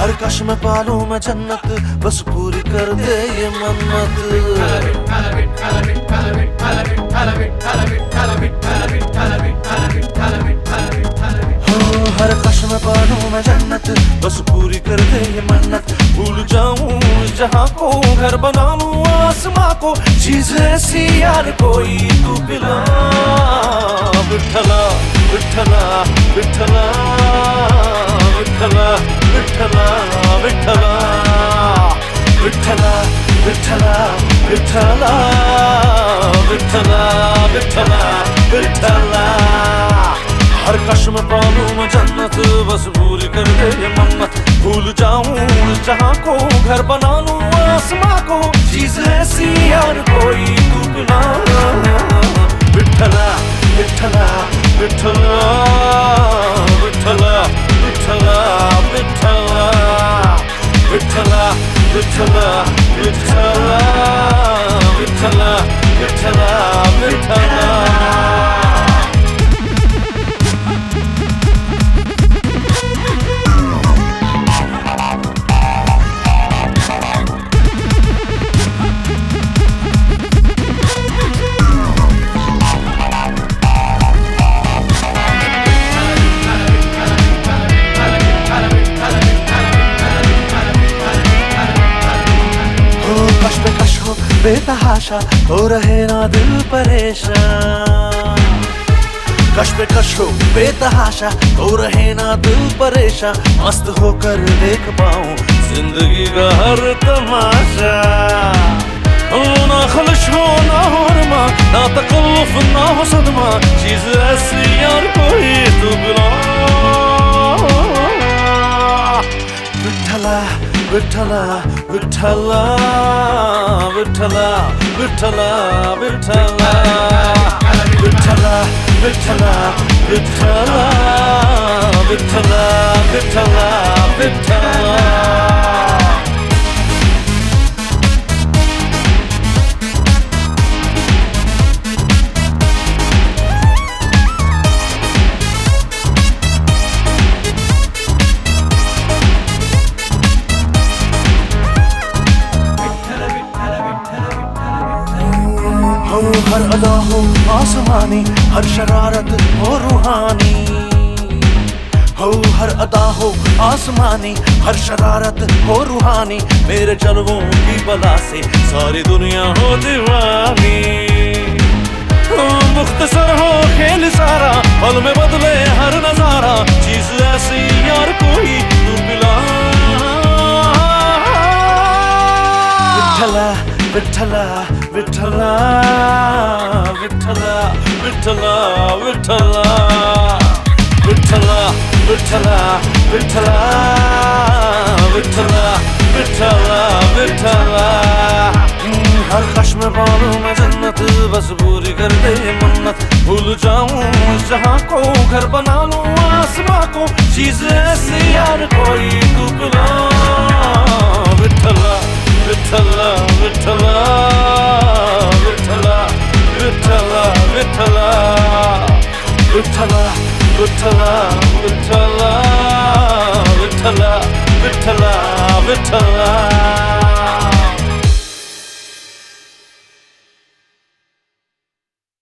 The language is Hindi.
हर कश में पालू मैं जन्नत बस पूरी कर दे ये मन्नत। हाँ, हर कश में पालू मैं जन्नत बस पूरी कर दे ये मन्नत। भूल जाऊँ जहाँ को घर बना लूँ आसमां को चीज़ ऐसी यार कोई तू पिला। विठला विठला विठला हर कश में पालू मैं जन्नत, बस भूल कर दे ये भूल जाऊँ जहाँ को घर बना लूँ, आसमां को। चीज़ ऐसी यार कोई तू Vitthala Vitthala Vitthala Mütala, mütala, mütala, mütala, mütala हो बेतहाशा हो रहे ना दिल परेशान। कश पे कश हो, बेतहाशा हो रहे ना दिल परेशान। मस्त होकर देख पाऊँ ज़िंदगी का हर तमाशा। हो ना खलश, हो ना हरमा, ना तकल्लुफ, ना हो सदमा चीज़ ऐसी यार कोई तू बुला விட்டலா விட்டலா விட்டலா விட்டலா விட்டலா விட்டலா விட்டலா விட்டலா விட்டலா விட்டலா விட்டலா हो, हर अदा हो, आसमानी, हर शरारत हो रूहानी। हो, हर अदा हो, आसमानी, हर शरारत हो रूहानी। मेरे जलवों की बला से सारी दुनिया हो दीवानी। मुख्तसर हो खेल सारा, पल में बदले हर नज़ारा। चीज़ ऐसी यार कोई तू पिला। Vitthala Vitthala Vitala, vitala, vitala, vitala Vitala, vitala, vitala Vitala, vitala, vitala हर कश्म पालू मैं जन्नत बस पूरी कर दे मन्नत। भूल जाऊं जहां को घर बना लूं आसमां को चीज ऐसी यार कोई तू Vitthala Vitthala Vitthala. Vitala, Vitala, Vitala, Vitala, Vitala,